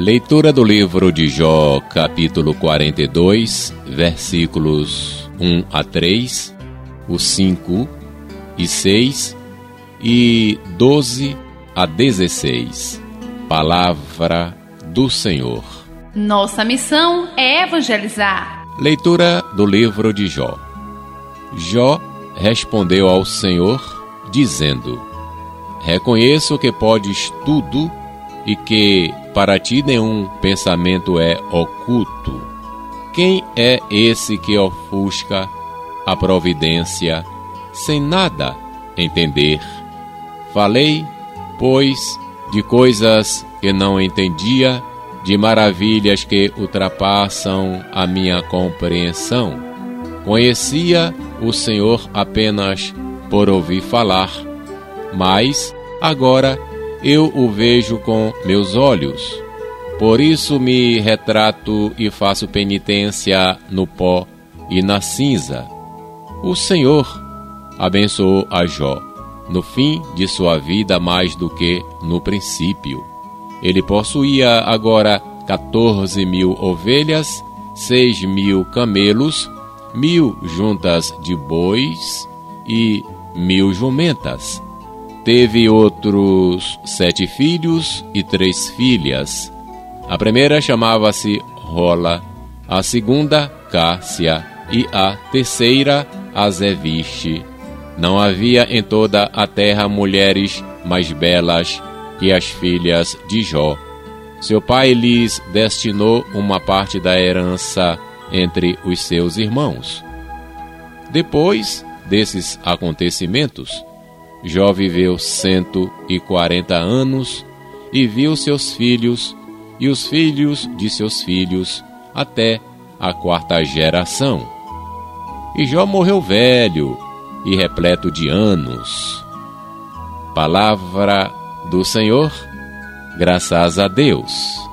Leitura do livro de Jó, capítulo 42, versículos 1 a 3, os 5 e 6 e 12 a 16. Palavra do Senhor. Nossa missão é evangelizar. Leitura do livro de Jó. Jó respondeu ao Senhor, dizendo: Reconheço que podes tudo e que para ti nenhum pensamento é oculto. Quem é esse que ofusca a providência sem nada entender? Falei, pois, de coisas que não entendia, de maravilhas que ultrapassam a minha compreensão. Conhecia o Senhor apenas por ouvir falar, mas agora eu o vejo com meus olhos. Por isso me retrato e faço penitência no pó e na cinza. O Senhor abençoou a Jó no fim de sua vida mais do que no princípio. Ele possuía agora 14 mil ovelhas, seis mil camelos, mil juntas de bois e mil jumentas Teve outros sete filhos e três filhas. A primeira chamava-se Rola, a segunda Cássia e a terceira Azeviche. Não havia em toda a terra mulheres mais belas que as filhas de Jó. Seu pai lhes destinou uma parte da herança entre os seus irmãos. Depois desses acontecimentos, Jó viveu cento e quarenta anos e viu seus filhos e os filhos de seus filhos até a quarta geração. E Jó morreu velho e repleto de anos. Palavra do Senhor, graças a Deus.